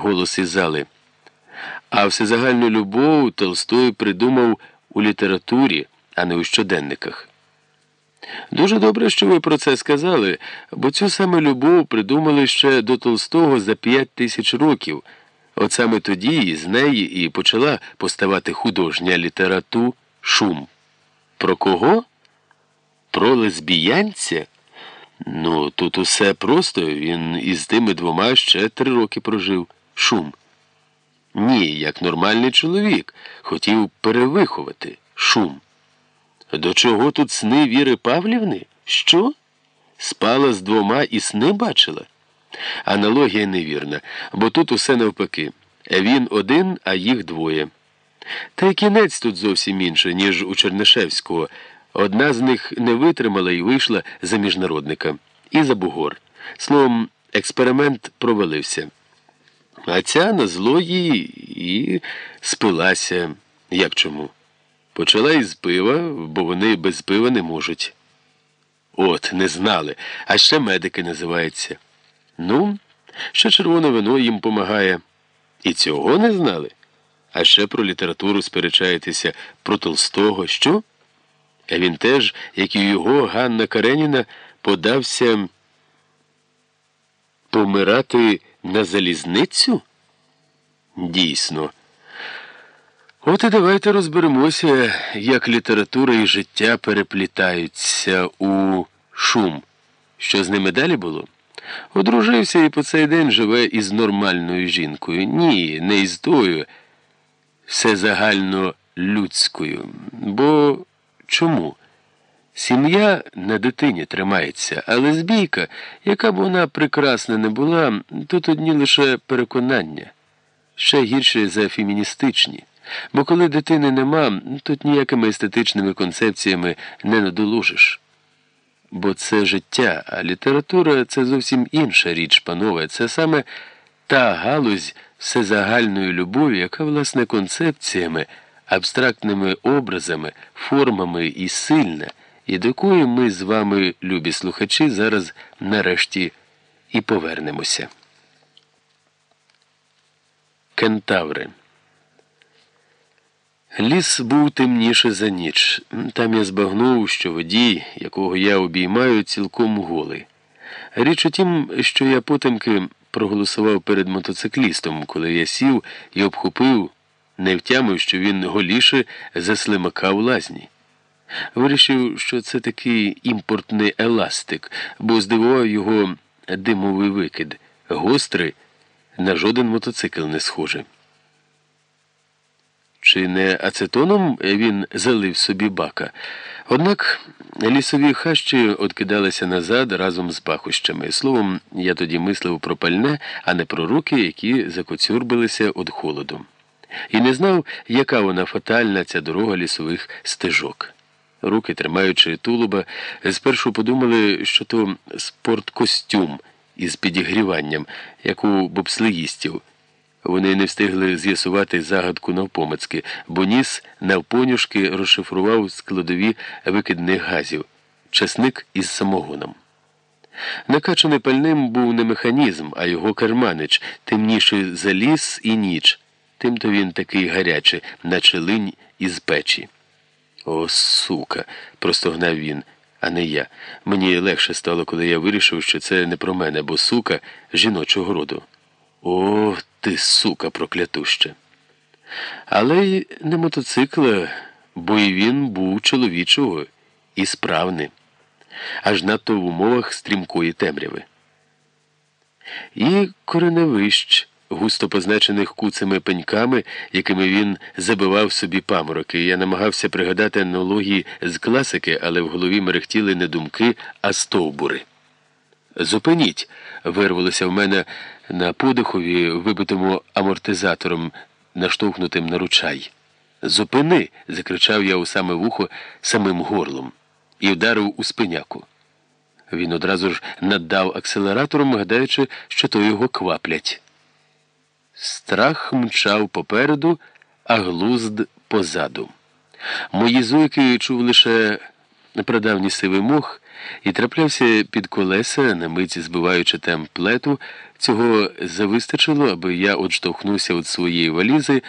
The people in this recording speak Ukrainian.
голос із зали. А всезагальну любов Толстой придумав у літературі, а не у щоденниках. Дуже добре, що ви про це сказали, бо цю саме любов придумали ще до Толстого за п'ять тисяч років. От саме тоді з неї і почала поставати художня літерату шум. Про кого? Про лесбіянця? Ну, тут усе просто, він із тими двома ще три роки прожив. Шум. Ні, як нормальний чоловік, хотів перевиховати шум. До чого тут сни Віри Павлівни? Що? Спала з двома і сни бачила? Аналогія невірна, бо тут усе навпаки. Він один, а їх двоє. Та й кінець тут зовсім інший, ніж у Чернишевського. Одна з них не витримала і вийшла за міжнародника. І за бугор. Словом, експеримент провалився. А ця на зло і спилася. Як чому? Почала із пива, бо вони без пива не можуть. От, не знали, а ще медики називаються. Ну, ще червоне вино їм помагає. І цього не знали. А ще про літературу сперечаєтеся про Толстого. Що? А він теж, як і його Ганна Кареніна, подався помирати на залізницю? Дійсно. От і давайте розберемося, як література і життя переплітаються у шум. Що з ними далі було? Одружився і по цей день живе із нормальною жінкою. Ні, не із тою, все загально людською. Бо чому? Сім'я на дитині тримається, а лесбійка, яка б вона прекрасна не була, тут одні лише переконання, ще гірше за феміністичні. Бо коли дитини нема, тут ніякими естетичними концепціями не надолужиш. Бо це життя, а література це зовсім інша річ, панове. Це саме та галузь всезагальної любові, яка, власне, концепціями, абстрактними образами, формами і сильна, і до якої ми з вами, любі слухачі, зараз нарешті і повернемося. Кентаври Ліс був темніше за ніч. Там я збагнув, що водій, якого я обіймаю, цілком голий. Річ у тім, що я потемки проголосував перед мотоциклістом, коли я сів і обхопив, не втямив, що він голіше за слимака в лазні. Вирішив, що це такий імпортний еластик, бо здивував його димовий викид, гострий, на жоден мотоцикл не схожий. Чи не ацетоном він залив собі бака? Однак лісові хащі откидалися назад разом з пахощами. Словом, я тоді мислив про пальне, а не про руки, які закоцюрбилися від холоду. І не знав, яка вона фатальна, ця дорога лісових стежок. Руки, тримаючи тулуба, спершу подумали, що то спорткостюм із підігріванням, як у бобслеїстів. Вони не встигли з'ясувати загадку навпомацьки, бо ніс навпонюшки розшифрував складові викидних газів, часник із самогоном. Накачаний пальним був не механізм, а його керманич, темніший за ліс і ніч. Тимто він такий гарячий, наче линь із печі. О, сука, простогнав він, а не я. Мені легше стало, коли я вирішив, що це не про мене, бо сука жіночого роду. О, ти, сука, проклятуща. Але й не мотоцикла, бо і він був чоловічого і справний, аж надто в умовах стрімкої темряви. І кореневищ, густо позначених куцими пеньками, якими він забивав собі памороки. Я намагався пригадати аналогії з класики, але в голові мерехтіли не думки, а стовбури. Зупиніть, вирвалося в мене на подихові, вибитому амортизатором, наштовхнутим на ручай. Зупини. закричав я у саме вухо самим горлом і вдарив у спиняку. Він одразу ж наддав акселератором, гадаючи, що то його кваплять. Страх мчав попереду, а глузд позаду. Мої зойки чув лише прадавній сивий мох. і траплявся під колеса, на миті збиваючи темп плету. Цього завистачило, аби я отштовхнувся від своєї валізи.